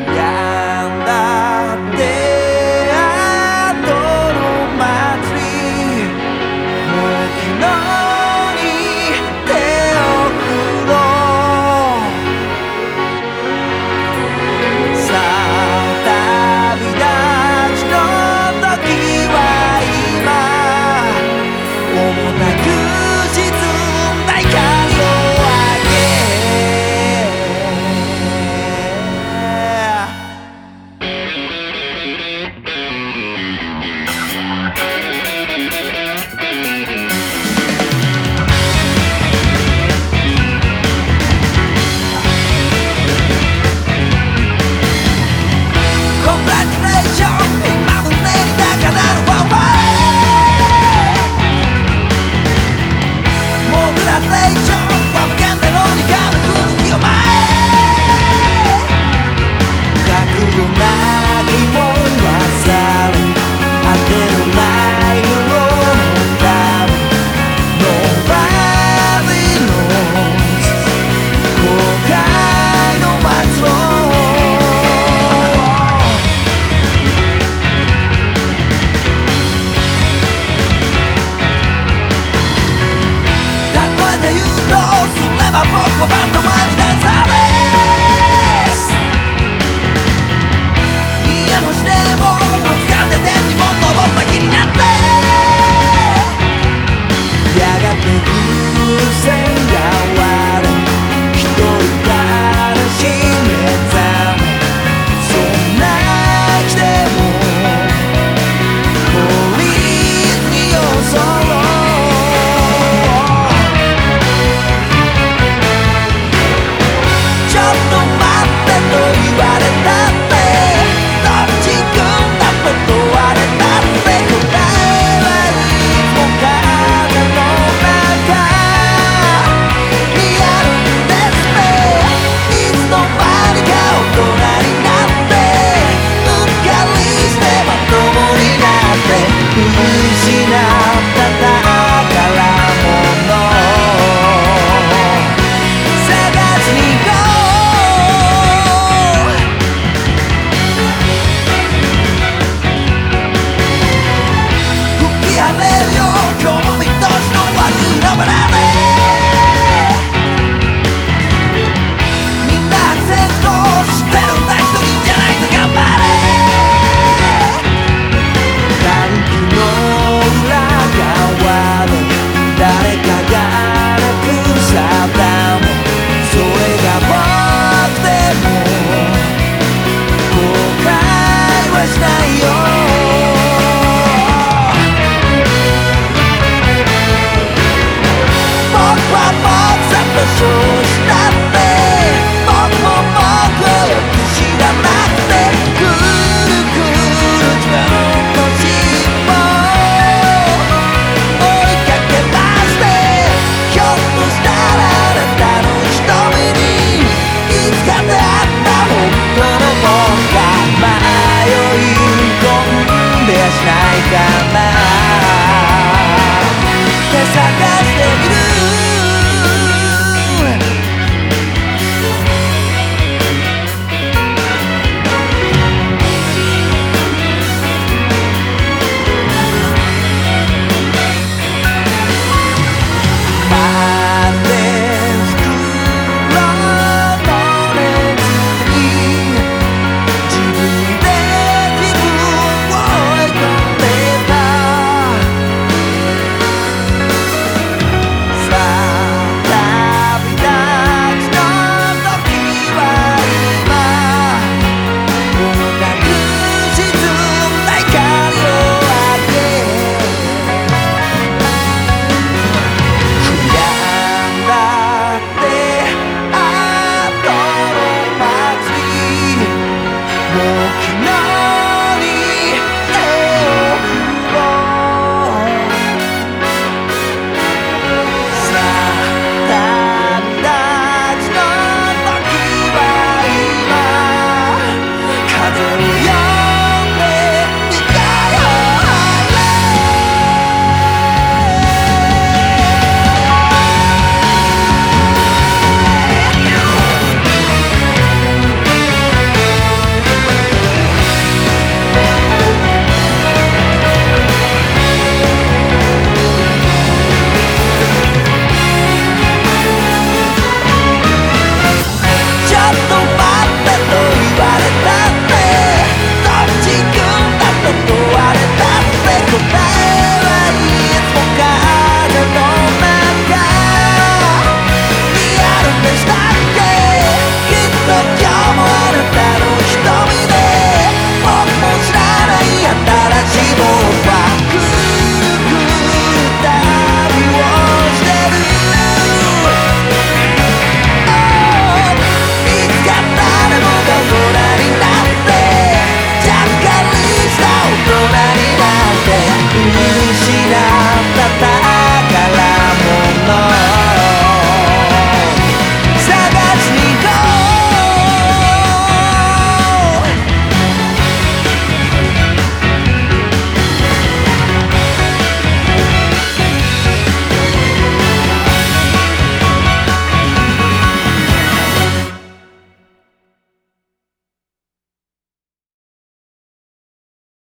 Yeah.